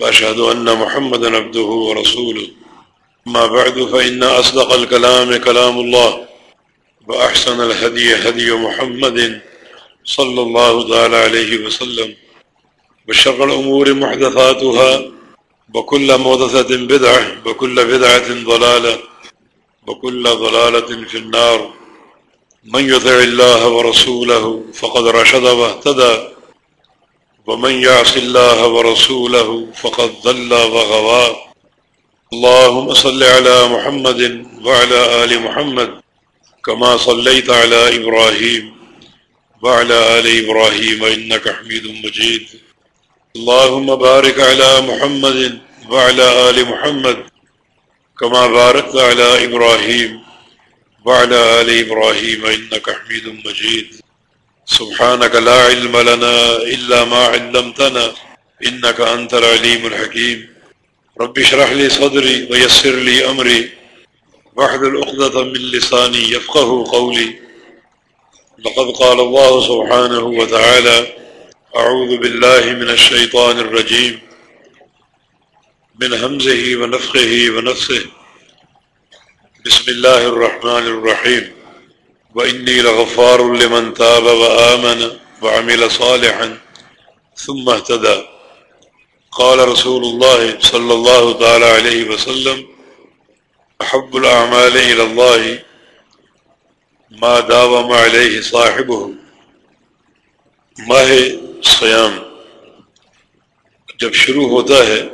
وأشهد أن محمد عبده ورسوله. ما بعد، فإن أصدق الكلام كلام الله، وأحسن الهدي هدي محمد صلى الله تعالى عليه وسلم، وشر الأمور محدثاتها، وكل مغدثة بدعة، وكل بدعة ضلالة، وكل ضلالة في النار. من يطع الله ورسوله فقد رشد واهتدى. ومن يعص الله ورسوله فقد ضل وغوى. اللهم صل على محمد وعلى آل محمد كما صليت على إبراهيم وعلى آل إبراهيم إنك حميد مجيد. اللهم بارك على محمد وعلى آل محمد كما باركت على إبراهيم وعلى آل إبراهيم إنك حميد مجيد. سبحانك لا علم لنا إلا ما علمتنا إنك أنت العليم الحكيم. رب اشرح لي صدري ويسر لي أمري. واحد الأقدة من لساني يفقه قولي. لقد قال الله سبحانه وتعالى أعوذ بالله من الشيطان الرجيم. من همزه ونفخه ونفسه. بسم الله الرحمن الرحيم. وإني لغفار لمن تاب وآمن وعمل صالحا ثم اهتدى. قال رسول الله صلى الله تعالى عليه وسلم، أحب الأعمال إلى الله ما داوم عليه صاحبه. ماہ سیام جب شروع ہوتا ہے،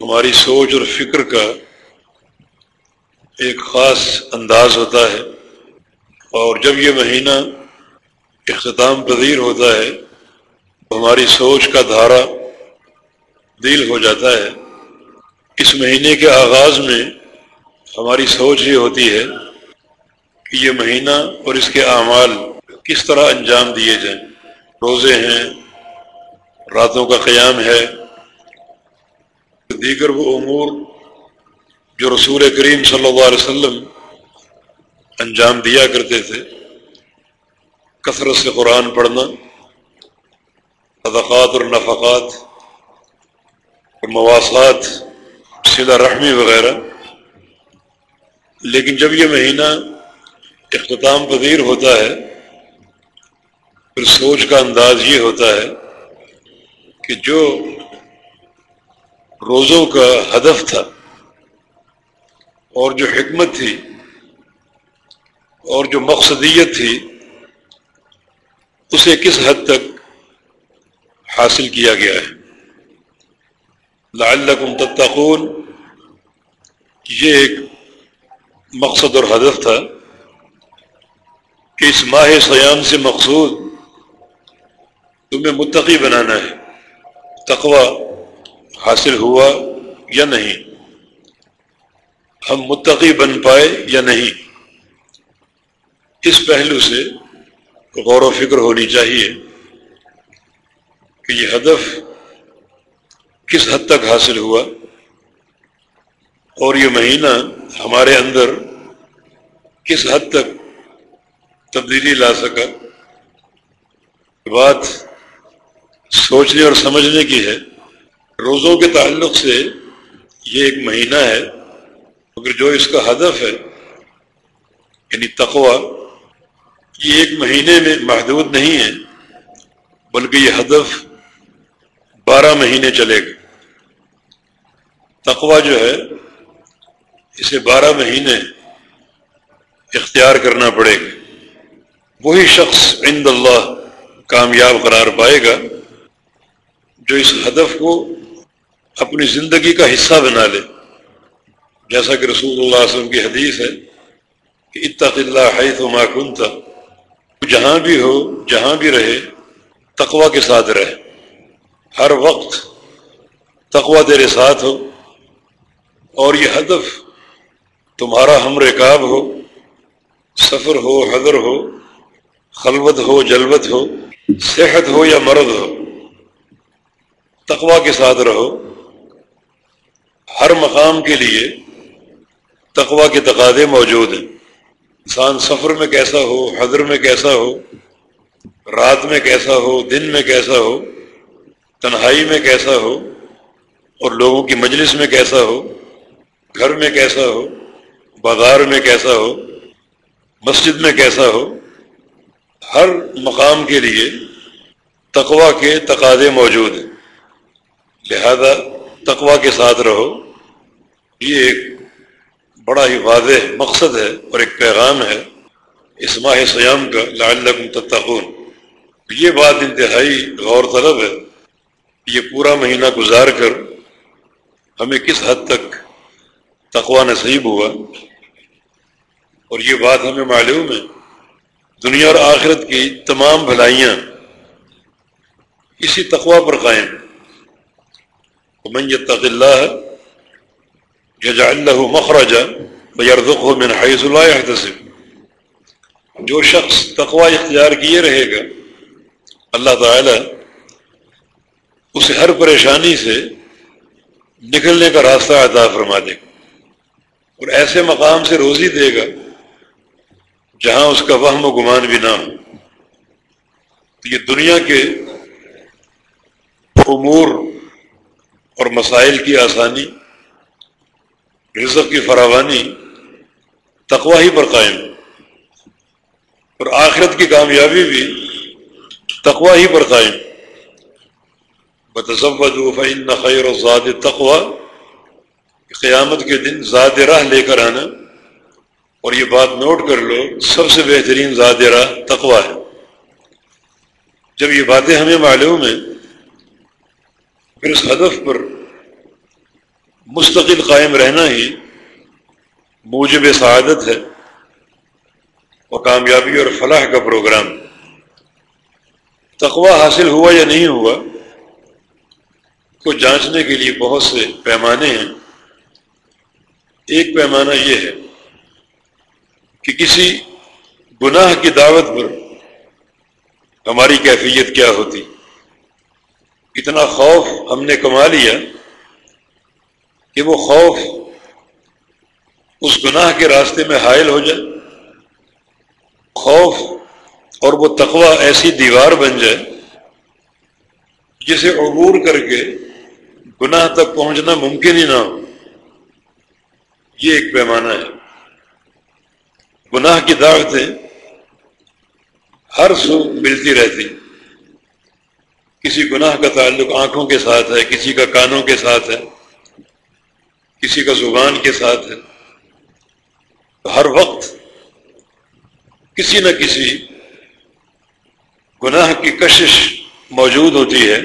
ہماری سوچ اور فکر کا ایک خاص انداز ہوتا ہے۔ اور جب یہ مہینہ اختتام پذیر ہوتا ہے تو ہماری سوچ کا دھارا دل ہو جاتا ہے۔ اس مہینے کے آغاز میں ہماری سوچ یہ ہوتی ہے کہ یہ مہینہ اور اس کے اعمال کس طرح انجام دیے جائیں۔ روزے ہیں، راتوں کا قیام ہے۔ دیگر وہ امور جو رسول کریم صلی اللہ علیہ وسلم انجام دیا کرتے تھے۔ کثرت سے قرآن پڑھنا، صدقات اور نفقات اور مواصلات، سیدھا رحمی وغیرہ۔ لیکن جب یہ مہینہ اختتام پذیر ہوتا ہے، پھر سوچ کا انداز یہ ہوتا ہے کہ جو روزوں کا ہدف تھا اور جو حکمت تھی اور جو مقصدیت تھی، اسے کس حد تک حاصل کیا گیا ہے؟ لعلکم تتقون، یہ ایک مقصد اور ہدف تھا کہ اس ماہ سیام سے مقصود تمہیں متقی بنانا ہے، تقوی حاصل ہوا یا نہیں؟ ہم متقی بن پائے یا نہیں؟ اس پہلو سے غور و فکر ہونی چاہیے کہ یہ ہدف کس حد تک حاصل ہوا اور یہ مہینہ ہمارے اندر کس حد تک تبدیلی لا سکا۔ بات سوچنے اور سمجھنے کی ہے۔ روزوں کے تعلق سے یہ ایک مہینہ ہے، مگر جو اس کا ہدف ہے یعنی تقوی یہ ایک مہینے میں محدود نہیں ہے، بلکہ یہ ہدف بارہ مہینے چلے گا۔ تقوا جو ہے، اسے بارہ مہینے اختیار کرنا پڑے گا۔ وہی شخص عند اللہ کامیاب قرار پائے گا، جو اس ہدف کو اپنی زندگی کا حصہ بنا لے۔ جیسا کہ رسول اللہ علیہ وسلم کی حدیث ہے کہ اتق اللہ حیث ما کنتا جہاں بھی ہو، جہاں بھی رہے تقوا کے ساتھ رہے۔ ہر وقت تقوی تیرے ساتھ ہو۔ اور یہ ہدف تمہارا ہم رکاب ہو، سفر ہو، حضر ہو، خلوت ہو، جلوت ہو، صحت ہو یا مرد ہو تقوا کے ساتھ رہو۔ ہر مقام کے لیے تقوا کے تقاضے موجود ہیں۔ انسان سفر میں کیسا ہو، حضر میں کیسا ہو، رات میں کیسا ہو، دن میں کیسا ہو، تنہائی میں کیسا ہو، اور لوگوں کی مجلس میں کیسا ہو، گھر میں کیسا ہو، بازار میں کیسا ہو، مسجد میں کیسا ہو، ہر مقام کے لیے تقوا کے تقاضے موجود ہیں۔ لہذا تقوا کے ساتھ رہو۔ یہ ایک بڑا ہی واضح مقصد ہے اور ایک پیغام ہے اس ماہ سیام کا لعلکم تتقون۔ یہ بات انتہائی غور طلب ہے۔ یہ پورا مہینہ گزار کر ہمیں کس حد تک تقوا نصیب ہوا اور یہ بات ہمیں معلوم ہے۔ دنیا اور آخرت کی تمام بھلائیاں اسی تقوا پر قائم۔ من يتق الله له مخرجا ويرزقه من حيث لا يحتسب. جو شخص تقوا اختیار کیے رہے گا، اللہ تعالی اسے ہر پریشانی سے نکلنے کا راستہ عطا فرما دے گا اور ایسے مقام سے روزی دے گا جہاں اس کا وہم و گمان بھی نہ ہو۔ تو یہ دنیا کے امور اور مسائل کی آسانی رزق کی فراوانی تقوا ہی پر قائم اور آخرت کی کامیابی بھی تقوا ہی پر قائم بتصفین خیر و ذات تقوا قیامت کے دن ذات راہ لے کر آنا اور یہ بات نوٹ کر لو، سب سے بہترین ذات راہ تقوا ہے۔ جب یہ باتیں ہمیں معلوم ہیں، پھر اس ہدف پر مستقل قائم رہنا ہی موجب سعادت ہے اور کامیابی اور فلاح کا پروگرام تقوی حاصل ہوا یا نہیں ہوا، کو جانچنے کے لیے بہت سے پیمانے ہیں۔ ایک پیمانہ یہ ہے کہ کسی گناہ کی دعوت پر ہماری کیفیت کیا ہوتی۔ اتنا خوف ہم نے کما لیا کہ وہ خوف اس گناہ کے راستے میں حائل ہو جائے، خوف اور وہ تقوی ایسی دیوار بن جائے جسے عبور کر کے گناہ تک پہنچنا ممکن ہی نہ ہو۔ یہ ایک پیمانہ ہے۔ گناہ کی دعوتیں ہر سو ملتی رہتی۔ کسی گناہ کا تعلق آنکھوں کے ساتھ ہے، کسی کا کانوں کے ساتھ ہے۔ کسی کا زبان کے ساتھ ہے ہر وقت کسی نہ کسی گناہ کی کشش موجود ہوتی ہے،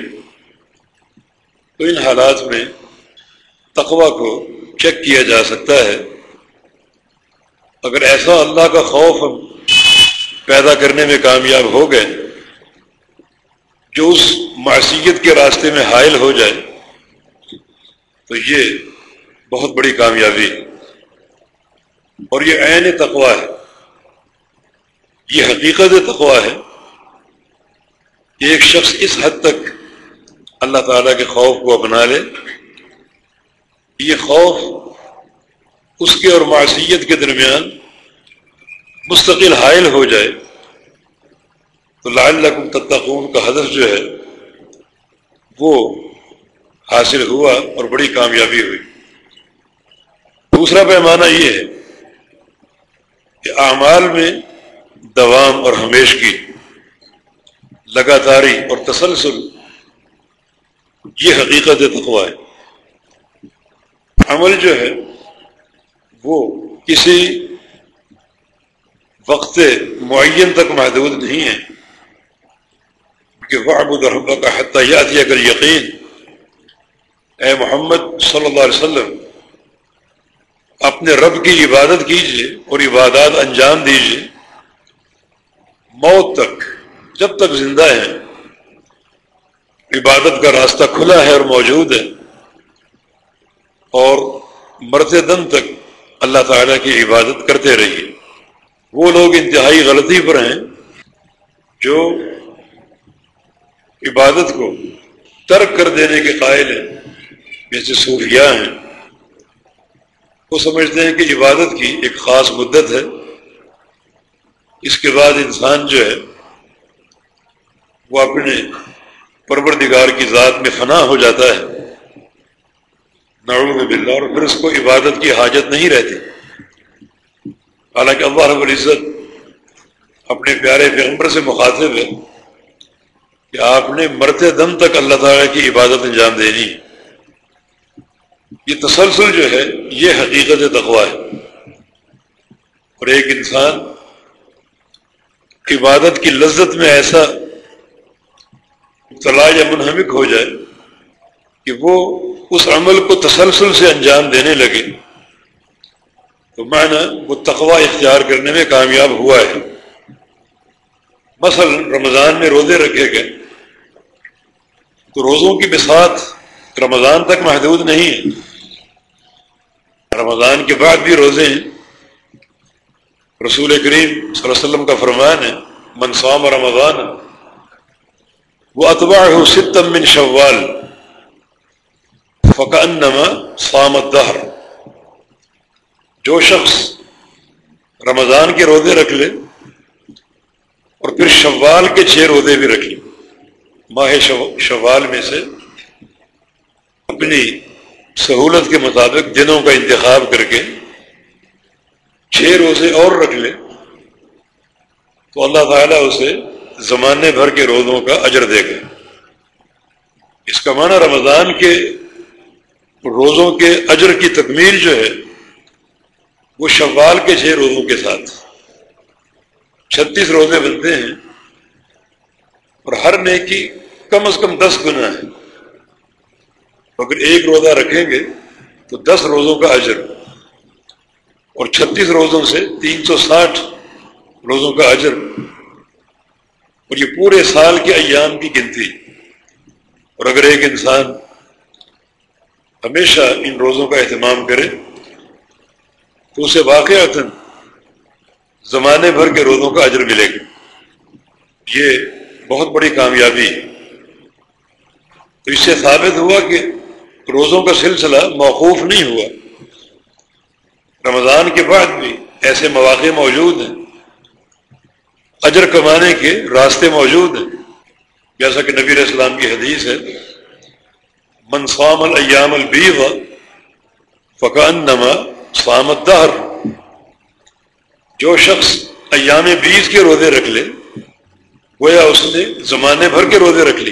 تو ان حالات میں تقوی کو چیک کیا جا سکتا ہے۔ اگر ایسا اللہ کا خوف پیدا کرنے میں کامیاب ہو گئے، جو اس معصیت کے راستے میں حائل ہو جائے، تو یہ بہت بڑی کامیابی۔ ہے اور یہ عین تقوا ہے۔ یہ حقیقت تقوا ہے کہ ایک شخص اس حد تک اللہ تعالیٰ کے خوف کو اپنا لے۔ یہ خوف اس کے اور معصیت کے درمیان مستقل حائل ہو جائے۔ تو لعلکم تتقون کا ہدف جو ہے، وہ حاصل ہوا اور بڑی کامیابی ہوئی۔ دوسرا پیمانہ یہ ہے کہ اعمال میں دوام اور ہمیش کی لگاتاری اور تسلسل یہ حقیقت تقوا ہے۔ عمل جو ہے وہ کسی وقت معین تک محدود نہیں ہے۔ کہ وعبد رب کا حتیات اگر یقین اے محمد صلی اللہ علیہ وسلم اپنے رب کی عبادت کیجیے اور عبادات انجام دیجیے۔ موت تک، جب تک زندہ ہیں عبادت کا راستہ کھلا ہے اور موجود ہے۔ اور مرتے دم تک اللہ تعالیٰ کی عبادت کرتے رہیے۔ وہ لوگ انتہائی غلطی پر ہیں جو عبادت کو ترک کر دینے کے قائل ہیں۔ جیسے صوفیاء ہیں۔ وہ سمجھتے ہیں کہ عبادت کی ایک خاص مدت ہے۔ اس کے بعد انسان جو ہے، وہ اپنے پروردگار کی ذات میں فنا ہو جاتا ہے۔ نعوذ باللہ، اور پھر اس کو عبادت کی حاجت نہیں رہتی۔ حالانکہ اللہ رب العزت اپنے پیارے پیغمبر سے مخاطب ہے کہ آپ نے مرتے دم تک اللہ تعالیٰ کی عبادت انجام دینی۔ یہ تسلسل جو ہے، یہ حقیقت تقوا ہے۔ اور ایک انسان عبادت کی لذت میں ایسا طلاع یا منہمک ہو جائے کہ وہ اس عمل کو تسلسل سے انجام دینے لگے۔ تو میں نے وہ تقوا اختیار کرنے میں کامیاب ہوا ہے۔ مثلا رمضان میں روزے رکھے گئے۔ تو روزوں کی بساط رمضان تک محدود نہیں ہے۔ رمضان کے بعد بھی روزے ہیں رسول کریم صلی اللہ علیہ وسلم کا فرمان ہے منصوام رمضان وہ اتباع ہو ستم من شوال فقانما سامت دہر جو شخص رمضان کے روزے رکھ لے اور پھر شوال کے چھ روزے بھی رکھ لے، ماہ شوال میں سے اپنی سہولت کے مطابق دنوں کا انتخاب کر کے چھ روزے اور رکھ لے، تو اللہ تعالیٰ اسے زمانے بھر کے روزوں کا اجر دے گا۔ اس کا معنی رمضان کے روزوں کے اجر کی تکمیل جو ہے، وہ شوال کے چھ روزوں کے ساتھ۔ چھتیس روزے بنتے ہیں اور ہر نیکی کم از کم دس گنا ہے۔ اگر ایک روزہ رکھیں گے تو دس روزوں کا اجر اور چھتیس روزوں سے تین سو ساٹھ روزوں کا اجر اور یہ پورے سال کے ایام کی گنتی اور اگر ایک انسان ہمیشہ ان روزوں کا اہتمام کرے، تو اسے واقع زمانے بھر کے روزوں کا اجر ملے گا۔ یہ بہت بڑی کامیابی ہے۔ تو اس سے ثابت ہوا کہ روزوں کا سلسلہ موقوف نہیں ہوا۔ رمضان کے بعد بھی ایسے مواقع موجود ہیں۔ اجر کمانے کے راستے موجود ہیں۔ جیسا کہ نبی اسلام کی حدیث ہے منصام الایام البیغ فقان نما سامت دہر جو شخص ایام بیس کے روزے رکھ لے، گویا اس نے زمانے بھر کے روزے رکھ لی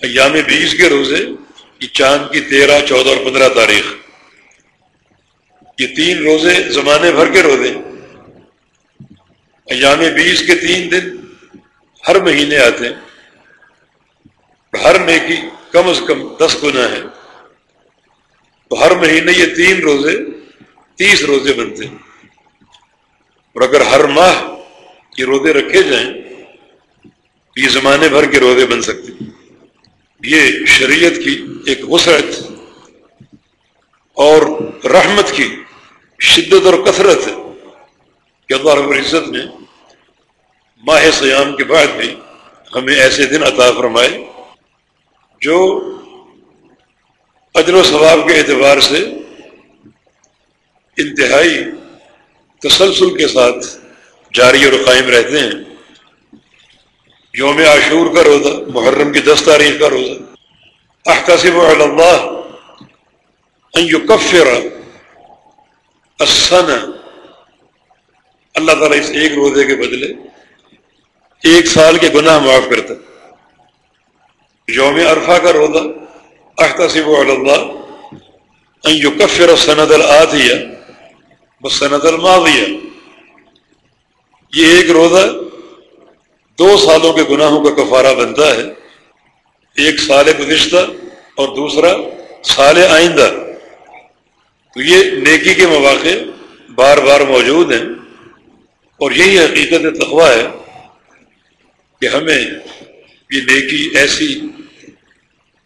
ایام بیس کے روزے یہ چاند کی تیرہ، چودہ اور پندرہ تاریخ۔ یہ تین روزے زمانے بھر کے روزے۔ ایام بیس کے تین دن ہر مہینے آتے ہیں۔ ہر نیکی کم از کم دس گنا ہے تو ہر مہینے یہ تین روزے، تیس روزے بنتے ہیں۔ اور اگر ہر ماہ یہ روزے رکھے جائیں تو یہ زمانے بھر کے روزے بن سکتے ہیں۔ یہ شریعت کی ایک وسعت اور رحمت کی شدت اور کثرت ہے کہ اللہ رب العزت نے ماہ سیام کے بعد بھی ہمیں ایسے دن عطا فرمائے جو اجر و ثواب کے اعتبار سے انتہائی تسلسل کے ساتھ جاری اور قائم رہتے ہیں۔ یوم عاشور کا روزہ، محرم کی دس تاریخ کا روزہ۔ احتسب اللہ ان یکفر السنہ اللہ تعالیٰ اس ایک روزے کے بدلے ایک سال کے گناہ معاف کرتا یوم عرفہ کا روزہ، احتسب اللہ یکفر سند العطیہ بس سند الماضیہ۔ یہ ایک روزہ دو سالوں کے گناہوں کا کفارہ بنتا ہے۔ ایک سال گزشتہ اور دوسرا سال آئندہ۔ تو یہ نیکی کے مواقع بار بار موجود ہیں۔ اور یہی حقیقت تخوا ہے کہ ہمیں یہ نیکی ایسی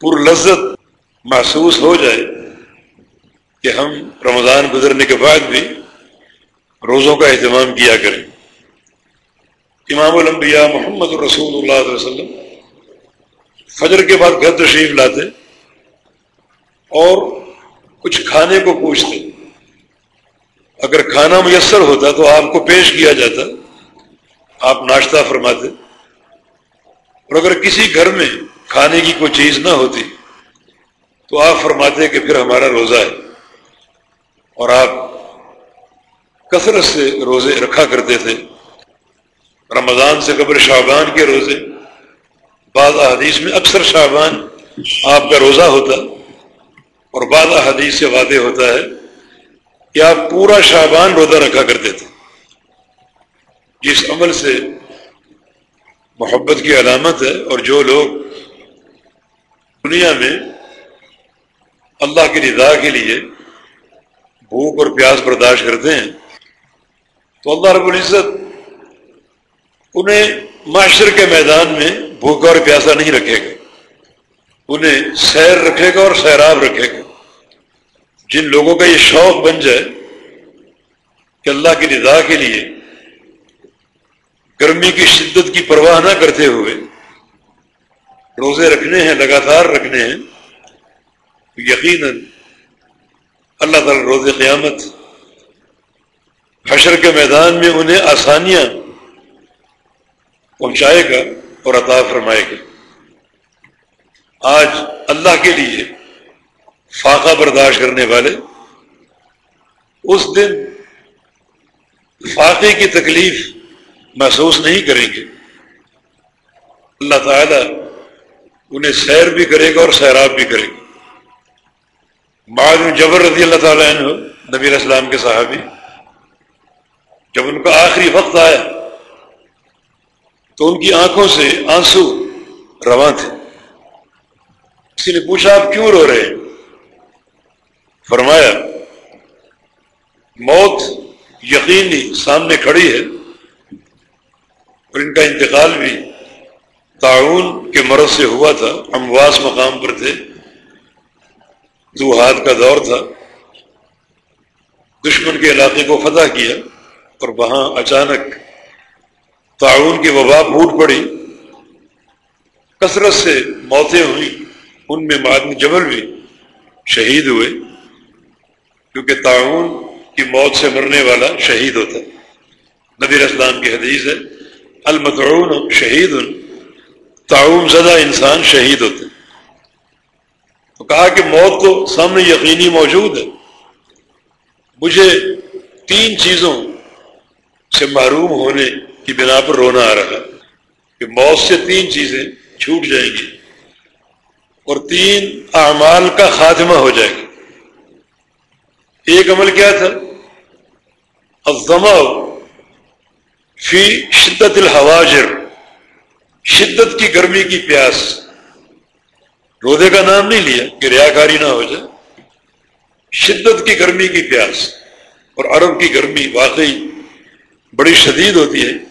پر لذت محسوس ہو جائے کہ ہم رمضان گزرنے کے بعد بھی روزوں کا اہتمام کیا کریں۔ امام الانبیاء محمد الرسول اللہ علیہ وسلم فجر کے بعد گھر تشریف لاتے اور کچھ کھانے کو پوچھتے۔ اگر کھانا میسر ہوتا تو آپ کو پیش کیا جاتا، آپ ناشتہ فرماتے۔ اور اگر کسی گھر میں کھانے کی کوئی چیز نہ ہوتی تو آپ فرماتے کہ پھر ہمارا روزہ ہے۔ اور آپ کثرت سے روزے رکھا کرتے تھے۔ رمضان سے قبل شعبان کے روزے، بعض احادیث میں اکثر شعبان آپ کا روزہ ہوتا اور بعض احادیث سے وعدے ہوتا ہے کہ آپ پورا شعبان روزہ رکھا کرتے تھے۔ جس عمل سے محبت کی علامت ہے اور جو لوگ دنیا میں اللہ کی رضا کے لیے بھوک اور پیاس برداشت کرتے ہیں، تو اللہ رب العزت انہیں معاشر کے میدان میں بھوکا اور پیاسا نہیں رکھے گا۔ انہیں سیر رکھے گا اور سیراب رکھے گا۔ جن لوگوں کا یہ شوق بن جائے کہ اللہ کی رضا کے لیے گرمی کی شدت کی پرواہ نہ کرتے ہوئے روزے رکھنے ہیں، لگاتار رکھنے ہیں یقیناً اللہ تعالی روز قیامت حشر کے میدان میں انہیں آسانیاں پہنچائے گا اور عطا فرمائے گا۔ آج اللہ کے لیے فاقہ برداشت کرنے والے اس دن فاقے کی تکلیف محسوس نہیں کریں گے۔ اللہ تعالیٰ انہیں سیر بھی کرے گا اور سیراب بھی کرے گا۔ بعد جبر رضی اللہ تعالیٰ عنہ، نبی اسلام کے صحابی، جب ان کا آخری وقت آیا تو ان کی آنکھوں سے آنسو رواں تھے۔ کسی نے پوچھا، آپ کیوں رو رہے ہیں؟ فرمایا، موت یقینی سامنے کھڑی ہے اور ان کا انتقال بھی تعاون کے مرض سے ہوا تھا۔ امواس مقام پر تھے۔ دو ہاتھ کا دور تھا۔ دشمن کے علاقے کو فتح کیا اور وہاں اچانک تعاون کی وبا پھوٹ پڑی، کثرت سے موتیں ہوئیں، ان میں معدن جبل بھی شہید ہوئے، کیونکہ تعاون کی موت سے مرنے والا شہید ہوتا نبی اسلام کی حدیث ہے المتعون شہید تعاون زدہ انسان شہید ہوتے تو کہا کہ موت تو سامنے یقینی موجود ہے۔ مجھے تین چیزوں سے محروم ہونے کی بنا پر رونا آ رہا کہ موت سے تین چیزیں چھوٹ جائیں گی اور تین اعمال کا خاتمہ ہو جائے گا ایک عمل کیا تھا؟ الزما فی شدت الحواجر، شدت کی گرمی کی پیاس۔ روزے کا نام نہیں لیا کہ ریاکاری نہ ہو جائے۔ شدت کی گرمی کی پیاس۔ اور عرب کی گرمی واقعی بڑی شدید ہوتی ہے۔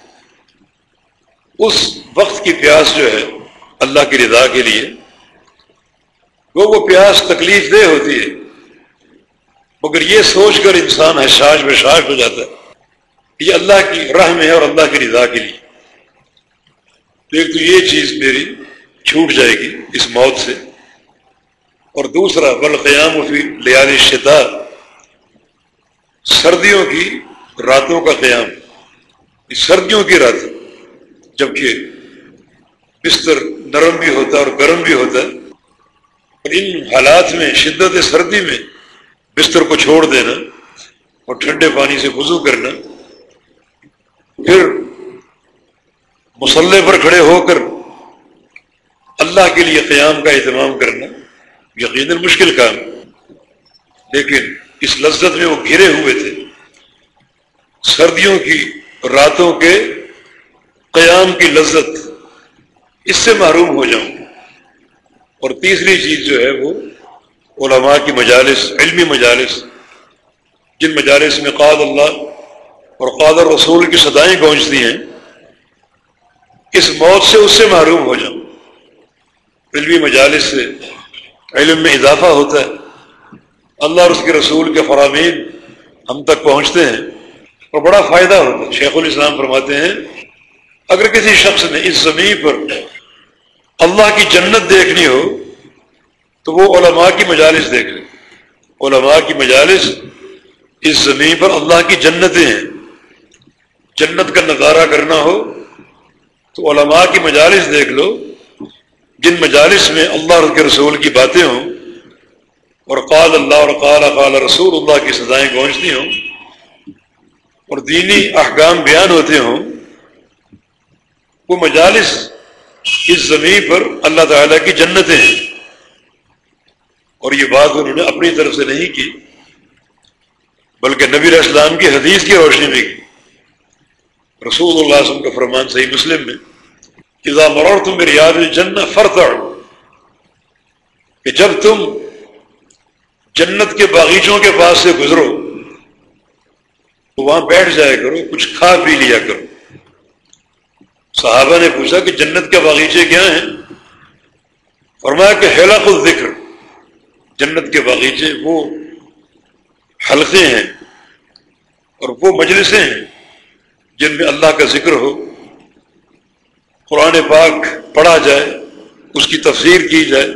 اس وقت کی پیاس جو ہے اللہ کی رضا کے لیے، وہ وہ پیاس تکلیف دہ ہوتی ہے۔ مگر یہ سوچ کر انسان حساس بشاش ہو جاتا ہے یہ اللہ کی راہ میں ہے اور اللہ کی رضا کے لیے۔ تو ایک تو یہ چیز میری چھوٹ جائے گی اس موت سے۔ اور دوسرا بلقیام فی لیال شتا سردیوں کی راتوں کا قیام۔ سردیوں کی رات۔ جبکہ بستر نرم بھی ہوتا ہے اور گرم بھی ہوتا ہے، اور ان حالات میں، شدت سردی میں بستر کو چھوڑ دینا اور ٹھنڈے پانی سے وضو کرنا، پھر مسلح پر کھڑے ہو کر اللہ کے لیے قیام کا اہتمام کرنا یقیناً مشکل کام۔ لیکن اس لذت میں وہ گھرے ہوئے تھے۔ سردیوں کی راتوں کے قیام کی لذت، اس سے محروم ہو جاؤں۔ اور تیسری چیز جو ہے وہ علماء کی مجالس، علمی مجالس، جن مجالس میں قاد اللہ اور قادر رسول کی سدائیں پہنچتی ہیں، اس موت سے اس سے محروم ہو جاؤں۔ علمی مجالس سے علم میں اضافہ ہوتا ہے۔ اللہ اور اس کے رسول کے فرامین ہم تک پہنچتے ہیں اور بڑا فائدہ ہوتا ہے۔ شیخ الاسلام فرماتے ہیں اگر کسی شخص نے اس زمین پر اللہ کی جنت دیکھنی ہو، تو وہ علماء کی مجالس دیکھ لیں علماء کی مجالس اس زمین پر اللہ کی جنتیں ہیں۔ جنت کا نظارہ کرنا ہو، تو علماء کی مجالس دیکھ لو۔ جن مجالس میں اللہ کے رسول کی باتیں ہوں، اور قال اللہ اور قال قال رسول اللہ کی سزائیں پہنچتی ہوں، اور دینی احکام بیان ہوتے ہوں وہ مجالس اس زمین پر اللہ تعالیٰ کی جنتیں ہیں۔ اور یہ بات انہوں نے اپنی طرف سے نہیں کی، بلکہ نبی اسلام کی حدیث کی روشنی میں کی۔ رسول اللہ وسلم کا فرمان صحیح مسلم میں، اذا مرور تم میری یاد جن فرتا کہ جب تم جنت کے باغیچوں کے پاس سے گزرو، تو وہاں بیٹھ جایا کرو، کچھ کھا پی لیا کرو۔ صحابہ نے پوچھا کہ جنت کے باغیچے کیا ہیں؟ فرمایا کہ ہیلا خود ذکر جنت کے باغیچے وہ حلقے ہیں اور وہ مجلسیں ہیں جن میں اللہ کا ذکر ہو۔ قرآن پاک پڑھا جائے، اس کی تفسیر کی جائے،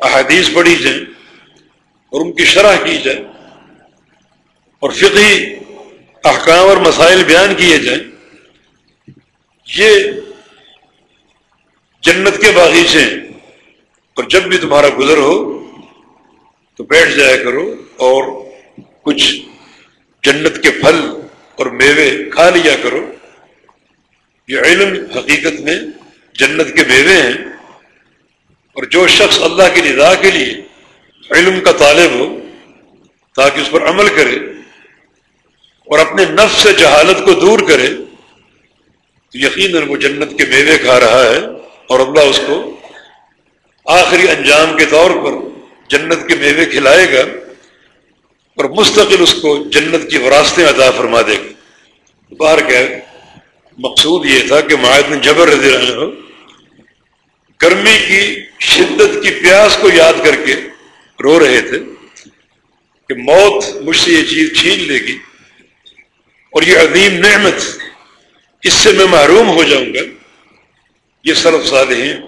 احادیث پڑھی جائیں اور ان کی شرح کی جائے اور فقی احکام اور مسائل بیان کیے جائیں۔ یہ جنت کے باغیچے ہیں۔ اور جب بھی تمہارا گزر ہو تو بیٹھ جایا کرو اور کچھ جنت کے پھل اور میوے کھا لیا کرو۔ یہ علم حقیقت میں جنت کے میوے ہیں۔ اور جو شخص اللہ کی ندا کے لیے علم کا طالب ہو، تاکہ اس پر عمل کرے اور اپنے نفس سے جہالت کو دور کرے تو یقیناً وہ جنت کے میوے کھا رہا ہے اور اللہ اس کو آخری انجام کے طور پر جنت کے میوے کھلائے گا اور مستقل اس کو جنت کی وراثتیں ادا فرما دے گا۔ باہر کیا مقصود یہ تھا کہ معاہد جبر رضی ہو گرمی کی شدت کی پیاس کو یاد کر کے رو رہے تھے کہ موت مجھ سے یہ چیز چھین لے گی اور یہ عظیم نعمت اس سے میں محروم ہو جاؤں گا۔ یہ صرف صالحین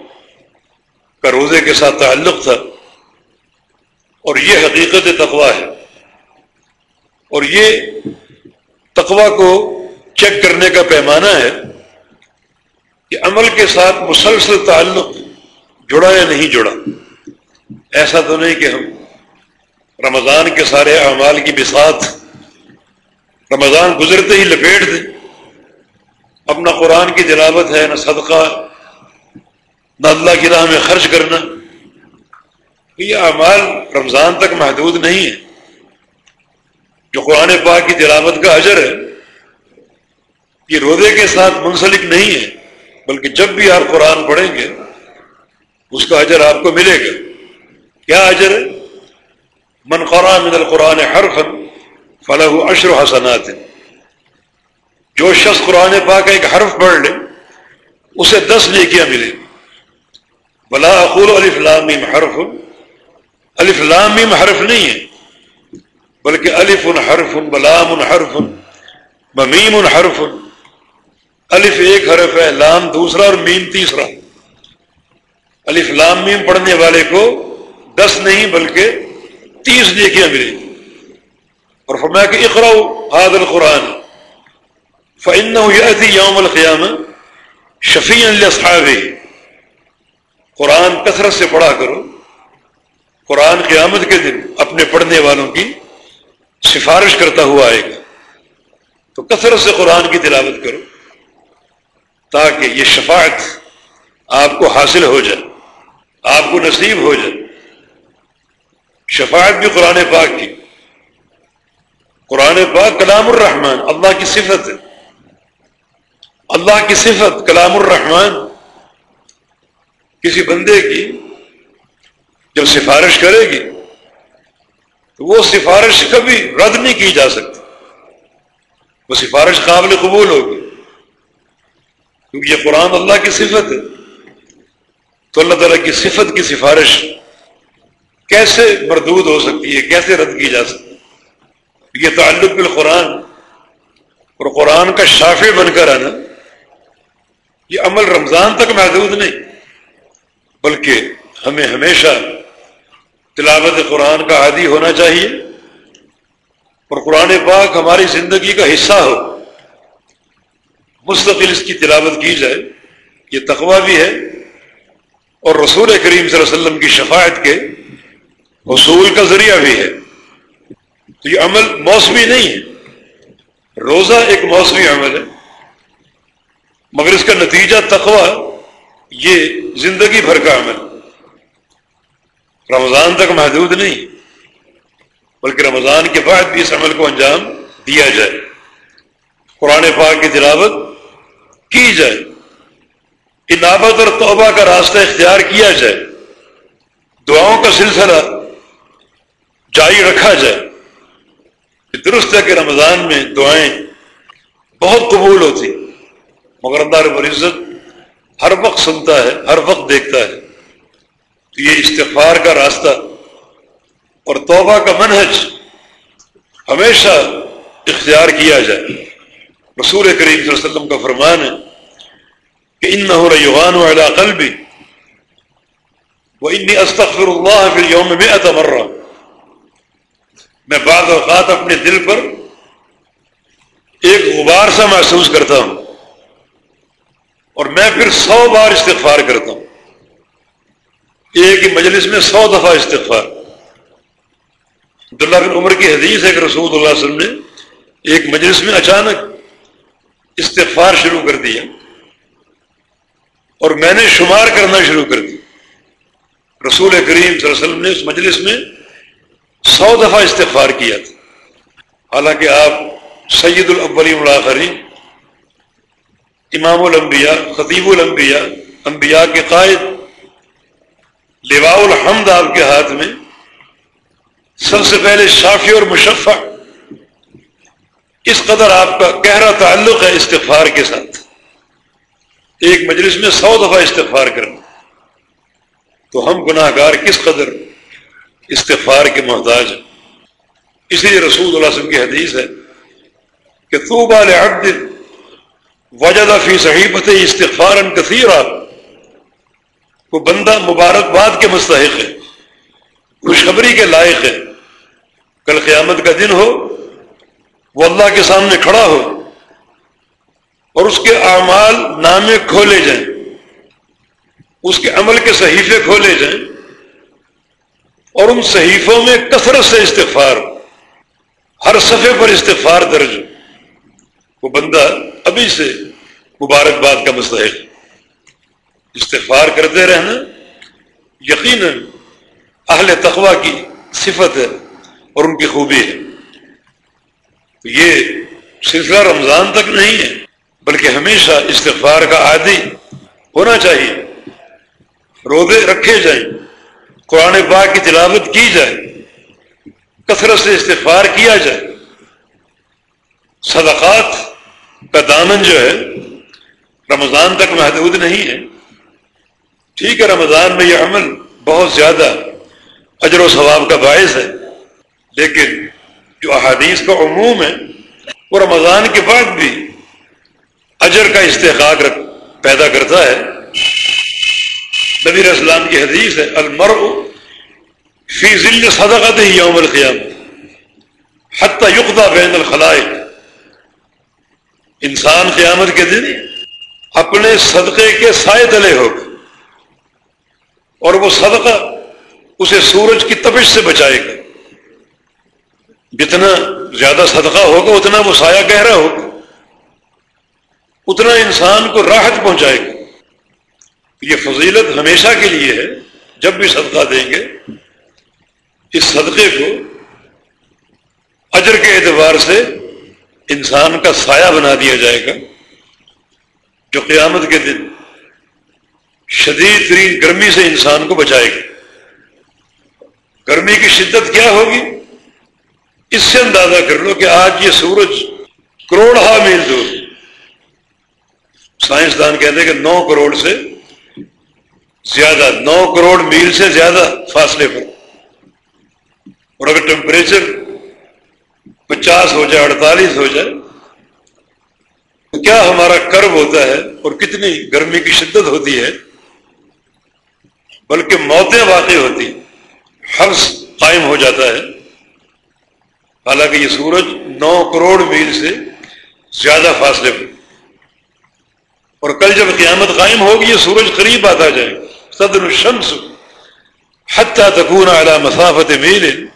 کا روزے کے ساتھ تعلق تھا۔ اور یہ حقیقت تقوا ہے۔ اور یہ تقوا کو چیک کرنے کا پیمانہ ہے کہ عمل کے ساتھ مسلسل تعلق جڑا یا نہیں جڑا۔ ایسا تو نہیں کہ ہم رمضان کے سارے اعمال کی بسات رمضان گزرتے ہی لپیٹ دیں۔ اپنا قرآن کی دلاوت ہے، نہ صدقہ، نہ اللہ کی راہ میں خرچ کرنا، یہ اعمال رمضان تک محدود نہیں ہے جو قرآن پاک کی تلاوت کا اجر ہے، یہ روزے کے ساتھ منسلک نہیں ہے، بلکہ جب بھی آپ قرآن پڑھیں گے، اس کا اجر آپ کو ملے گا۔ کیا اجر؟ ہے من قرآن من القرآن حرف فلاح اشر حسنات۔ جو شخص قرآن پاک ایک حرف پڑھ لے، اسے دس نیکیاں ملے بلا اقول الف لامیم حرف۔ الف لامیم حرف نہیں ہے، بلکہ الف حرف بلام حرف بمیم حرف۔ الف ایک حرف ہے، لام دوسرا اور میم تیسرا۔ الف لام میم پڑھنے والے کو دس نہیں، بلکہ تیس نیکیاں ملیں۔ اور فرمایا کہ اقرا حاد القرآن فن یوم القیام شفیع الصحاب قرآن کثرت سے پڑھا کرو۔ قرآن قیامت کے دن اپنے پڑھنے والوں کی سفارش کرتا ہوا آئے گا۔ تو کثرت سے قرآن کی تلاوت کرو تاکہ یہ شفاعت آپ کو حاصل ہو جائے، آپ کو نصیب ہو جائے۔ شفاعت بھی قرآن پاک کی۔ قرآن پاک کلام الرحمن، اللہ کی صفت ہے۔ اللہ کی صفت کلام الرحمن کسی بندے کی جب سفارش کرے گی تو وہ سفارش کبھی رد نہیں کی جا سکتی۔ وہ سفارش قابل قبول ہوگی۔ کیونکہ یہ قرآن اللہ کی صفت ہے۔ تو اللہ تعالیٰ کی صفت کی سفارش کیسے مردود ہو سکتی ہے؟ کیسے رد کی جا سکتی ہے؟ یہ تعلق بالقرآن اور قرآن کا شافع بن کر آنا یہ عمل رمضان تک محدود نہیں، بلکہ ہمیں ہمیشہ تلاوت قرآن کا عادی ہونا چاہیے اور قرآن پاک ہماری زندگی کا حصہ ہو۔ مستقل اس کی تلاوت کی جائے، یہ تقوی بھی ہے۔ اور رسول کریم صلی اللہ علیہ وسلم کی شفاعت کے حصول کا ذریعہ بھی ہے۔ تو یہ عمل موسمی نہیں ہے، روزہ ایک موسمی عمل ہے۔ مگر اس کا نتیجہ تقوی یہ زندگی بھر کا عمل رمضان تک محدود نہیں، بلکہ رمضان کے بعد بھی اس عمل کو انجام دیا جائے۔ قرآن پاک کی تلاوت کی جائے۔ انابت اور توبہ کا راستہ اختیار کیا جائے۔ دعاؤں کا سلسلہ جاری رکھا جائے۔ درست ہے کہ رمضان میں دعائیں بہت قبول ہوتی مگر اللہ عزت ہر وقت سنتا ہے، ہر وقت دیکھتا ہے۔ تو یہ استغفار کا راستہ اور توبہ کا منحج ہمیشہ اختیار کیا جائے۔ رسول کریم صلی اللہ علیہ وسلم کا فرمان ہے کہ ان نہ ریوان والا قلبی وہ انی استغفر اللہ پھر یوم میں اتمر رہا میں بعض اوقات اپنے دل پر ایک غبار سا محسوس کرتا ہوں۔ اور میں پھر سو بار استغفار کرتا ہوں۔ ایک ہی مجلس میں سو دفعہ استغفار۔ عبداللہ بن عمر کی حدیث ہے کہ رسول اللہ علیہ وسلم نے ایک مجلس میں اچانک استغفار شروع کر دیا۔ اور میں نے شمار کرنا شروع کر دیا۔ رسول کریم صلی اللہ علیہ وسلم نے اس مجلس میں سو دفعہ استغفار کیا تھا۔ حالانکہ آپ سید الاولین الاخرین امام الانبیاء، خطیب الانبیاء، انبیاء کے قائد لواء الحمد آپ کے ہاتھ میں، سب سے پہلے شافی اور مشفع، اس قدر آپ کا گہرا تعلق ہے استغفار کے ساتھ۔ ایک مجلس میں سو دفعہ استغفار کرنا تو ہم گناہ گار کس قدر استغفار کے محتاج ہیں؟ اس لیے رسول اللہ علیہ وسلم کی حدیث ہے کہ تو بال عبد وجد فی صحیفت استغفار کثیر وہ بندہ مبارکباد کے مستحق ہے، خوشخبری کے لائق ہے۔ کل قیامت کا دن ہو، وہ اللہ کے سامنے کھڑا ہو اور اس کے اعمال نامے کھولے جائیں۔ اس کے عمل کے صحیفے کھولے جائیں۔ اور ان صحیفوں میں کثرت سے استغفار، ہر صفحے پر استغفار درج وہ بندہ ابھی سے مبارکباد کا مستحق استغفار کرتے رہنا یقیناً اہل تقوا کی صفت ہے اور ان کی خوبی ہے۔ یہ سلسلہ رمضان تک نہیں ہے، بلکہ ہمیشہ استغفار کا عادی ہونا چاہیے۔ روزے رکھے جائیں، قرآن پاک کی تلاوت کی جائے، کثرت سے استغفار کیا جائے۔ صدقات کا دامن جو ہے، رمضان تک محدود نہیں ہے۔ ٹھیک ہے، رمضان میں یہ عمل بہت زیادہ اجر و ثواب کا باعث ہے، لیکن جو احادیث کا عموم ہے، وہ رمضان کے بعد بھی اجر کا استحقاق پیدا کرتا ہے۔ نبی اسلام کی حدیث ہے المر فی ذل صدقت ہی یوم القیام حتیٰ یقدہ بین الخلائق۔ انسان قیامت کے دن اپنے صدقے کے سائے تلے ہوگا اور وہ صدقہ اسے سورج کی تپش سے بچائے گا۔ جتنا زیادہ صدقہ ہوگا، اتنا وہ سایہ گہرا ہوگا۔ اتنا انسان کو راحت پہنچائے گا۔ یہ فضیلت ہمیشہ کے لیے ہے، جب بھی صدقہ دیں گے، اس صدقے کو اجر کے اعتبار سے انسان کا سایہ بنا دیا جائے گا جو قیامت کے دن شدید ترین گرمی سے انسان کو بچائے گا گرمی کی شدت کیا ہوگی؟ اس سے اندازہ کر لو کہ آج یہ سورج کروڑ ہا میل دور سائنسدان کہتے ہیں کہ نو کروڑ سے زیادہ، نو کروڑ میل سے زیادہ فاصلے پر۔ اور اگر ٹیمپریچر پچاس ہو جائے، اڑتالیس ہو جائے۔ تو کیا ہمارا کرب ہوتا ہے اور کتنی گرمی کی شدت ہوتی ہے؟ بلکہ موتیں واقع ہوتی حفظ قائم ہو جاتا ہے۔ حالانکہ یہ سورج نو کروڑ میل سے زیادہ فاصلے پر۔ اور کل جب قیامت قائم ہوگی، یہ سورج قریب آتا جائے۔ صدر الشمس حتیٰ تکون اعلیٰ مسافت میل۔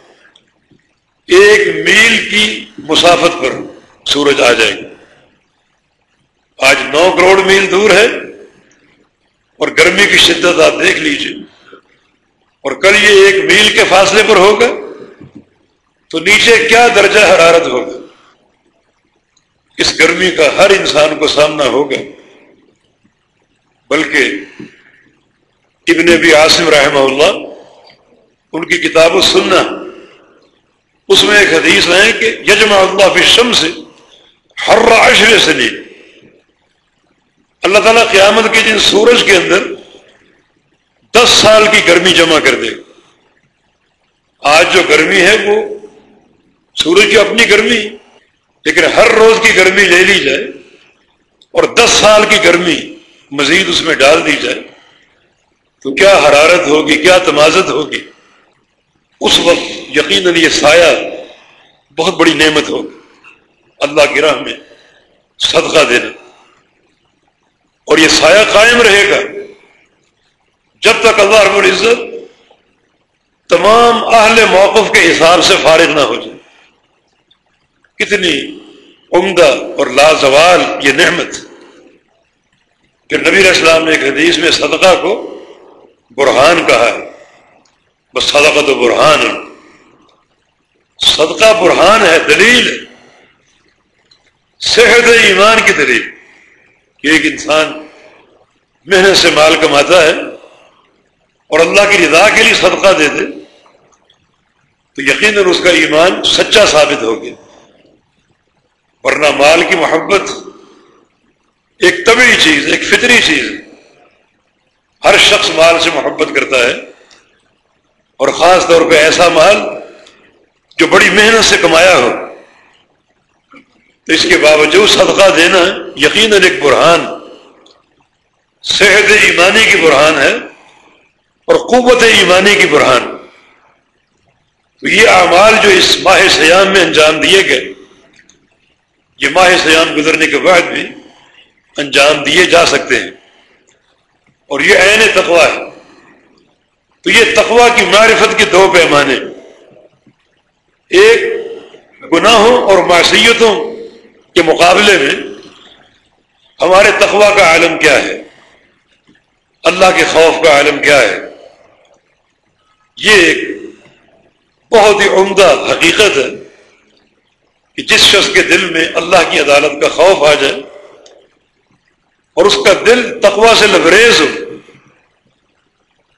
ایک میل کی مسافت پر سورج آ جائے گا۔ آج نو کروڑ میل دور ہے اور گرمی کی شدت آپ دیکھ لیجیے۔ اور کل یہ ایک میل کے فاصلے پر ہوگا تو نیچے کیا درجہ حرارت ہوگا؟ اس گرمی کا ہر انسان کو سامنا ہوگا۔ بلکہ ابن ابی عاصم رحمہ اللہ، ان کی کتاب و سننا اس میں ایک حدیث ہے کہ یجمع اللہ فی سے ہر عشر سے نہیں اللہ تعالیٰ قیامت کے دن سورج کے اندر دس سال کی گرمی جمع کر دے۔ آج جو گرمی ہے وہ سورج کی اپنی گرمی، لیکن ہر روز کی گرمی لے لی جائے اور دس سال کی گرمی مزید اس میں ڈال دی جائے تو کیا حرارت ہوگی، کیا تمازت ہوگی؟ اس وقت یقیناً یہ سایہ بہت بڑی نعمت ہوگی اللہ کی راہ میں صدقہ دینا۔ اور یہ سایہ قائم رہے گا۔ جب تک اللہ رب العزت تمام اہل موقف کے حساب سے فارغ نہ ہو جائے۔ کتنی عمدہ اور لازوال یہ نعمت کہ نبی اسلام نے ایک حدیث میں صدقہ کو برہان کہا ہے۔ بس صدقہ تو برہان ہے صدقہ برہان ہے، دلیل ہے۔ صحت ایمان کی دلیل۔ کہ ایک انسان محنت سے مال کماتا ہے اور اللہ کی رضا کے لیے صدقہ دے دے، تو یقیناً اس کا ایمان سچا ثابت ہو گیا۔ ورنہ مال کی محبت ایک طبی چیز، ایک فطری چیز۔ ہر شخص مال سے محبت کرتا ہے۔ اور خاص طور پہ ایسا مال جو بڑی محنت سے کمایا ہو۔ تو اس کے باوجود صدقہ دینا یقیناً ایک برہان، صحت ایمانی کی برہان ہے اور قوت ایمانی کی برہان۔ تو یہ اعمال جو اس ماہ سیام میں انجام دیے گئے، یہ ماہ سیام گزرنے کے بعد بھی انجام دیے جا سکتے ہیں۔ اور یہ عین تقوا ہے۔ تو یہ تقوا کی معرفت کے دو پیمانے ایک گناہوں اور معصیتوں کے مقابلے میں ہمارے تقوا کا عالم کیا ہے؟ اللہ کے خوف کا عالم کیا ہے؟ یہ ایک بہت ہی عمدہ حقیقت ہے کہ جس شخص کے دل میں اللہ کی عدالت کا خوف آ جائے اور اس کا دل تقوا سے لبریز ہو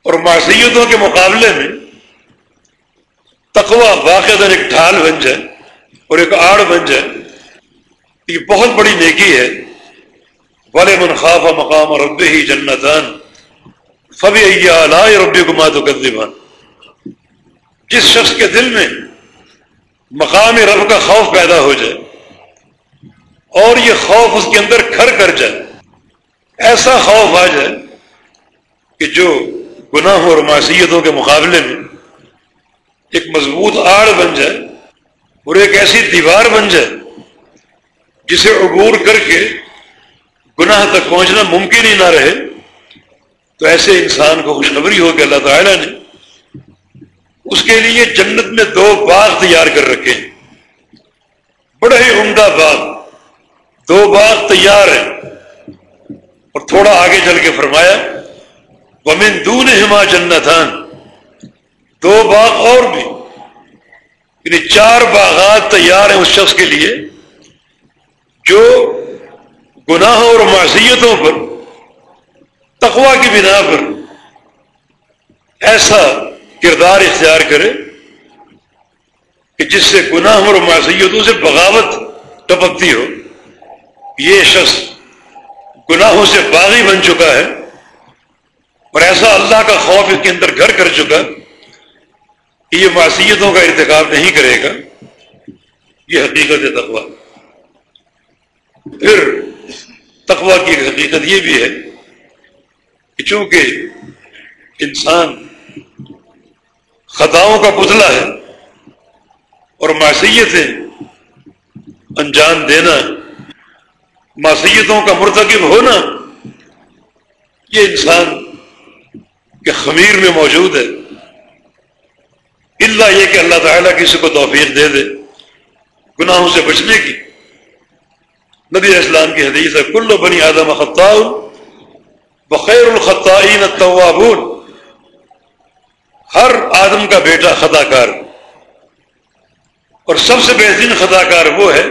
اور معصیتوں کے مقابلے میں تقوا واقع ایک ڈھال بن جائے اور ایک آڑ بن جائے یہ بہت بڑی نیکی ہے۔ والے منخواف مقام رب ہی جنتان فبی ربی گما تو جس شخص کے دل میں مقام رب کا خوف پیدا ہو جائے اور یہ خوف اس کے اندر کھر کر جائے، ایسا خوف آ جائے کہ جو گناہوں اور معصیتوں کے مقابلے میں ایک مضبوط آڑ بن جائے اور ایک ایسی دیوار بن جائے جسے عبور کر کے گناہ تک پہنچنا ممکن ہی نہ رہے، تو ایسے انسان کو خوشخبری ہو کہ اللہ تعالیٰ نے اس کے لیے جنت میں دو باغ تیار کر رکھے ہیں۔ بڑے ہی عمدہ باغ، دو باغ تیار ہیں۔ اور تھوڑا آگے چل کے فرمایا ومن دون ہما جنتان. دو باغ اور بھی. یعنی چار باغات تیار ہیں اس شخص کے لیے جو گناہوں اور معصیتوں پر تقوا کی بنا پر ایسا کردار اختیار کرے کہ جس سے گناہ اور معصیتوں سے بغاوت ٹپکتی ہو۔ یہ شخص گناہوں سے باغی بن چکا ہے۔ اور ایسا اللہ کا خوف اس کے اندر گھر کر چکا کہ یہ معصیتوں کا ارتکاب نہیں کرے گا۔ یہ حقیقت ہے تقوا پھر تقوا کی ایک حقیقت یہ بھی ہے کہ چونکہ انسان خطاؤں کا پتلا ہے اور معصیتیں انجام دینا، معصیتوں کا مرتکب ہونا، یہ انسان کے خمیر میں موجود ہے۔ اللہ یہ کہ اللہ تعالیٰ کسی کو توفیق دے دے، گناہوں سے بچنے کی۔ نبی اسلام کی حدیث ہے، کل بنی آدم خطاء بخیر الخطائین التوابون۔ ہر آدم کا بیٹا خطا کار اور سب سے بہترین خطا کار وہ ہے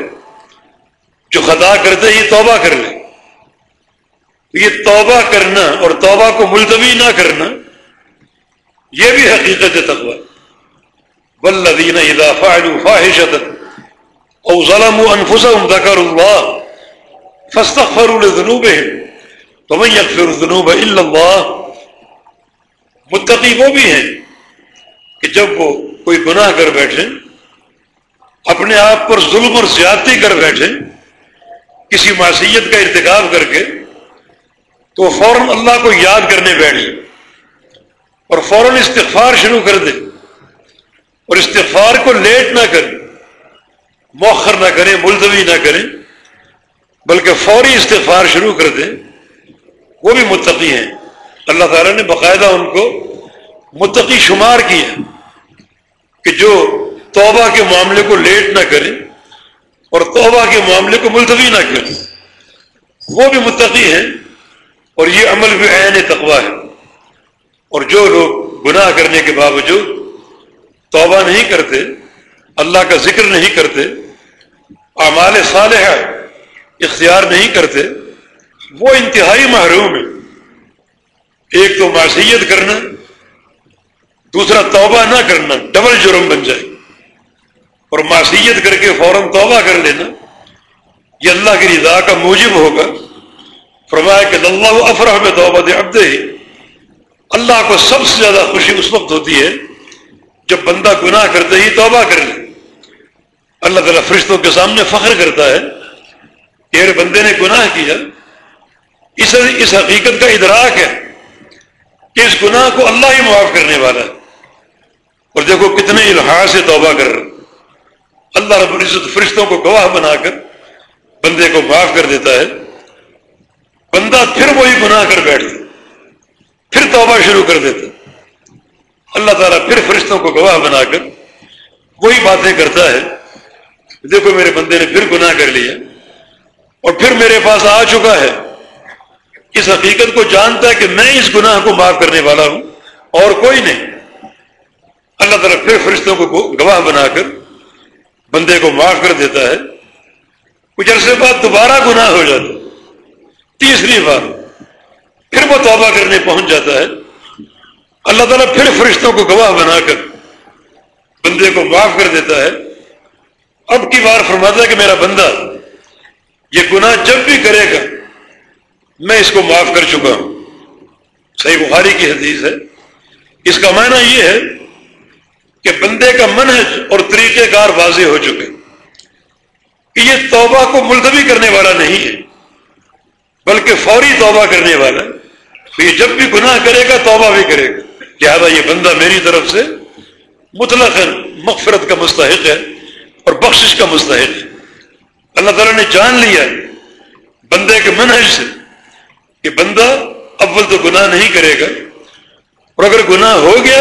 جو خطا کرتے ہی توبہ کر لے۔ یہ توبہ کرنا اور توبہ کو ملتوی نہ کرنا یہ بھی حقیقت تقوی والذین اذا فعلوا فاحشة او ظلموا انفسهم ذکروا اللہ فاستغفروا لذنوبهم فمن يغفر الذنوب الا اللہ متقی وہ بھی ہیں کہ جب وہ کوئی گناہ کر بیٹھے اپنے آپ پر ظلم اور زیادتی کر بیٹھے کسی معصیت کا ارتکاب کر کے، تو فوراً اللہ کو یاد کرنے بیٹھ جائے اور فوراً استغفار شروع کر دے اور استغفار کو لیٹ نہ کرے موخر نہ کریں ملتوی نہ کریں بلکہ فوری استغفار شروع کر دیں وہ بھی متقی ہیں۔ اللہ تعالیٰ نے باقاعدہ ان کو متقی شمار کیا کہ جو توبہ کے معاملے کو لیٹ نہ کریں اور توبہ کے معاملے کو ملتوی نہ کریں وہ بھی متقی ہیں اور یہ عمل بھی عین تقوا ہے۔ اور جو لوگ گناہ کرنے کے باوجود توبہ نہیں کرتے، اللہ کا ذکر نہیں کرتے، اعمال صالحہ اختیار نہیں کرتے، وہ انتہائی محروم ہے ایک تو معصیت کرنا، دوسرا توبہ نہ کرنا، ڈبل جرم بن جائے۔ اور معصیت کر کے فوراً توبہ کر لینا، یہ اللہ کی رضا کا موجب ہوگا۔ فرمایا کہ اللہ افرح میں توبہ دے اب دے اللہ کو سب سے زیادہ خوشی اس وقت ہوتی ہے جب بندہ گناہ کرتے ہی توبہ کر لے۔ اللہ تعالیٰ فرشتوں کے سامنے فخر کرتا ہے کہ میرے بندے نے گناہ کیا۔ اس اس حقیقت کا ادراک ہے کہ اس گناہ کو اللہ ہی معاف کرنے والا ہے۔ اور دیکھو کتنے الحاظ سے توبہ کر۔ اللہ رب العزت فرشتوں کو گواہ بنا کر بندے کو معاف کر دیتا ہے۔ بندہ پھر وہی گناہ کر بیٹھتا پھر توبہ شروع کر دیتا اللہ تعالیٰ پھر فرشتوں کو گواہ بنا کر وہی باتیں کرتا ہے۔ دیکھو میرے بندے نے پھر گناہ کر لیا۔ اور پھر میرے پاس آ چکا ہے۔ اس حقیقت کو جانتا ہے کہ میں اس گناہ کو معاف کرنے والا ہوں اور کوئی نہیں۔ اللہ تعالیٰ پھر فرشتوں کو گواہ بنا کر بندے کو معاف کر دیتا ہے۔ کچھ عرصے بعد دوبارہ گناہ ہو جاتا۔ تیسری بار۔ پھر وہ توبہ کرنے پہنچ جاتا ہے۔ اللہ تعالیٰ پھر فرشتوں کو گواہ بنا کر بندے کو معاف کر دیتا ہے۔ اب کی بار فرماتا ہے کہ میرا بندہ، یہ گناہ جب بھی کرے گا، میں اس کو معاف کر چکا ہوں۔ صحیح بخاری کی حدیث ہے۔ اس کا معنی یہ ہے کہ بندے کا منحج اور طریقہ کار واضح ہو چکے۔ کہ یہ توبہ کو ملتوی کرنے والا نہیں ہے، بلکہ فوری توبہ کرنے والا تو یہ جب بھی گناہ کرے گا، توبہ بھی کرے گا۔ لہٰذا یہ بندہ میری طرف سے مطلق مغفرت کا مستحق ہے اور بخشش کا مستحق ہے۔ اللہ تعالیٰ نے جان لیا بندے کے منحج سے کہ بندہ اول تو گناہ نہیں کرے گا، اور اگر گناہ ہو گیا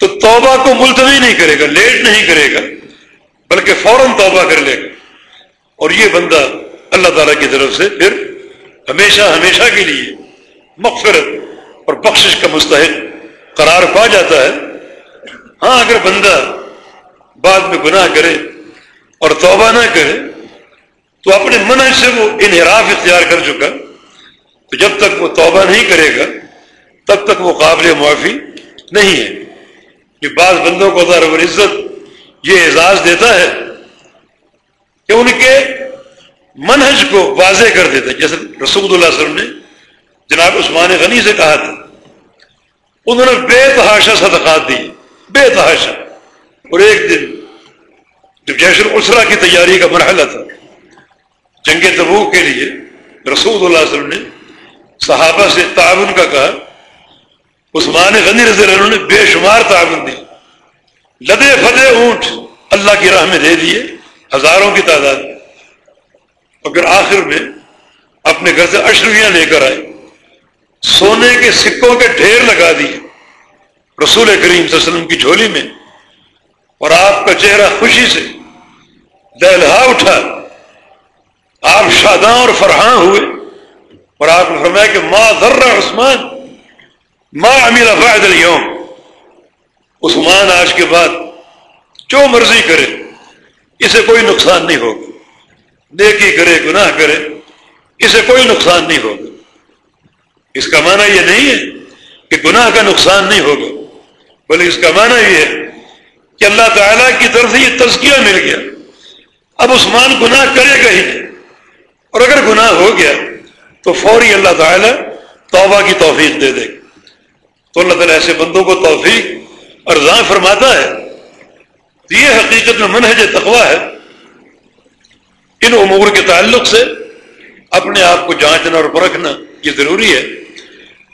تو توبہ کو ملتوی نہیں کرے گا، لیٹ نہیں کرے گا، بلکہ فوراً توبہ کر لے گا۔ اور یہ بندہ اللہ تعالیٰ کی طرف سے پھر ہمیشہ ہمیشہ کے لیے مغفرت اور بخشش کا مستحق قرار پا جاتا ہے۔ ہاں اگر بندہ بعد میں گناہ کرے اور توبہ نہ کرے، تو اپنے منع سے وہ انحراف اختیار کر چکا۔ تو جب تک وہ توبہ نہیں کرے گا، تب تک وہ قابل معافی نہیں ہے۔ کہ بعض بندوں کو رب العزت یہ اعزاز دیتا ہے کہ ان کے منہج کو واضح کر دیتا ہے۔ جیسے رسول اللہ علیہ وسلم نے عثمان غنی سے کہا تھا۔ انہوں نے بے تحاشا صدقات دی بے تحاشا۔ اور ایک دن جب جیش الاسرا کی تیاری کا مرحلہ تھا، جنگ تبوک کے لیے رسول اللہ علیہ وسلم نے صحابہ سے تعاون کا کہا۔ عثمان غنی رضی اللہ نے بے شمار تعاون دی۔ لدے فدے اونٹ اللہ کی راہ میں دے دیے، ہزاروں کی تعداد۔ اور پھر آخر میں اپنے گھر سے اشرویاں لے کر آئے سونے کے سکوں کے ڈھیر لگا دیے رسول کریم صلی اللہ علیہ وسلم کی جھولی میں اور آپ کا چہرہ خوشی سے دہلا اٹھا۔ آپ شاداں اور فرحاں ہوئے اور آپ نے فرمایا کہ ماں ذرا عثمان ماں امیر افاد اليوم۔ عثمان آج کے بعد جو مرضی کرے، اسے کوئی نقصان نہیں ہوگا۔ نیکی کرے، گناہ کرے، اسے کوئی نقصان نہیں ہوگا۔ اس کا معنی یہ نہیں ہے کہ گناہ کا نقصان نہیں ہوگا، بلکہ اس کا معنی یہ ہے کہ اللہ تعالیٰ کی طرف سے یہ تزکیہ مل گیا۔ اب عثمان گناہ کرے گا ہی۔ اور اگر گناہ ہو گیا تو فوری اللہ تعالیٰ توبہ کی توفیق دے دے۔ گا تو اللہ تعالیٰ ایسے بندوں کو توفیق اور راہ فرماتا ہے۔ یہ حقیقت میں منہج تقوا ہے۔ ان امور کے تعلق سے اپنے آپ کو جانچنا اور پرکھنا یہ ضروری ہے۔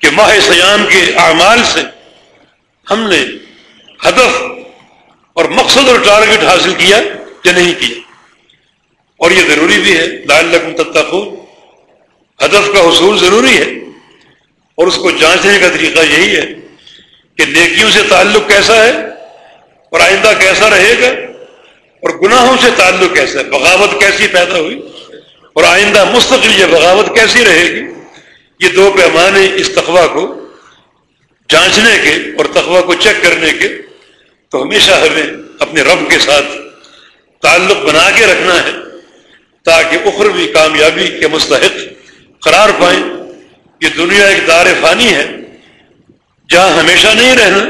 کہ ماہ سیام کے اعمال سے ہم نے ہدف اور مقصد اور ٹارگٹ حاصل کیا یا نہیں کیا؟ اور یہ ضروری بھی ہے لال تتقون، ہدف کا حصول ضروری ہے۔ اور اس کو جانچنے کا طریقہ یہی ہے کہ نیکیوں سے تعلق کیسا ہے اور آئندہ کیسا رہے گا اور گناہوں سے تعلق کیسا ہے۔ بغاوت کیسی پیدا ہوئی اور آئندہ مستقل یہ بغاوت کیسی رہے گی؟ یہ دو پیمانے اس تخوا کو جانچنے کے اور تخوا کو چیک کرنے کے تو ہمیشہ ہمیں اپنے رب کے ساتھ تعلق بنا کے رکھنا ہے تاکہ اخروی کامیابی کے مستحق قرار پائیں۔ یہ دنیا ایک دار فانی ہے جہاں ہمیشہ نہیں رہنا،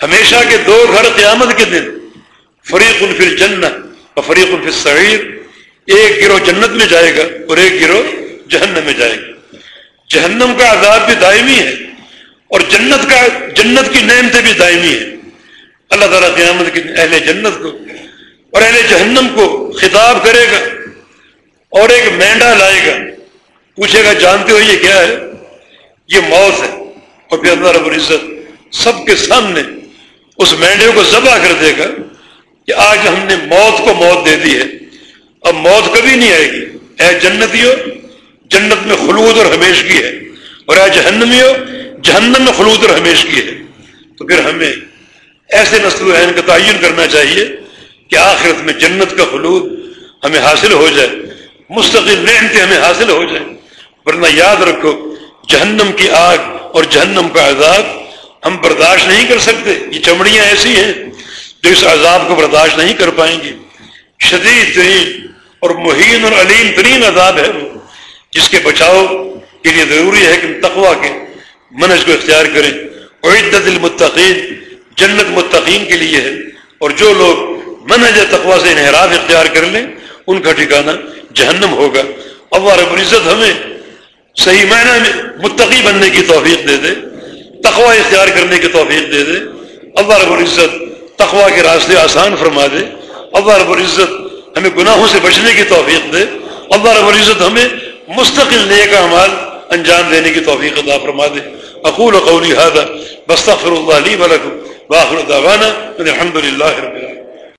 ہمیشہ کے دو گھر قیامت کے دن، فریق الفل جنت اور فریق الفل صغیر ایک گروہ جنت میں جائے گا اور ایک گروہ جہنم میں جائے گا۔ جہنم کا عذاب بھی دائمی ہے اور جنت کا جنت کی نعمتیں بھی دائمی ہے اللہ تعالیٰ قیامت کی اہل جنت کو اور اہل جہنم کو خطاب کرے گا اور ایک مینڈا لائے گا۔ پوچھے گا، جانتے ہو یہ کیا ہے؟ یہ موت ہے۔ اور پھر اللہ رب العزت سب کے سامنے اس مینڈے کو ذبح کر دے گا کہ آج ہم نے موت کو موت دے دی ہے۔ اب موت کبھی نہیں آئے گی۔ اے جنتی ہو جنت میں خلود اور ہمیش کی ہے۔ اور اے جہنمی ہو جہنم میں خلود اور ہمیش کی ہے۔ تو پھر ہمیں ایسے نسل و عین کا تعین کرنا چاہیے کہ آخرت میں جنت کا خلود ہمیں حاصل ہو جائے۔ مستقل نعمتیں ہمیں حاصل ہو جائیں۔ ورنہ یاد رکھو، جہنم کی آگ اور جہنم کا عذاب ہم برداشت نہیں کر سکتے۔ یہ چمڑیاں ایسی ہیں جو اس عذاب کو برداشت نہیں کر پائیں گی۔ شدید ترین اور مہین اور علیم ترین عذاب ہے وہ۔ جس کے بچاؤ کے لیے ضروری ہے کہ تقوا کے منج کو اختیار کریں۔ عدت المتقین جنت متقین کے لیے ہے۔ اور جو لوگ منج تقوا سے انحراف اختیار کر لیں، ان کا ٹھکانہ جہنم ہوگا۔ اللہ رب العزت ہمیں صحیح معنی میں متقی بننے کی توفیق دے دے تقوا اختیار کرنے کی توفیق دے دے۔ اللہ رب العزت تقوا کے راستے آسان فرما دے۔ اللہ رب العزت ہمیں گناہوں سے بچنے کی توفیق دے۔ اللہ رب العزت ہمیں مستقل نیک اعمال انجام دینے کی توفیق عطا فرما دے۔ اقول قولی هذا بستغفر الله لي ولكم، واخر دعوانا الحمد لله رب العالمين۔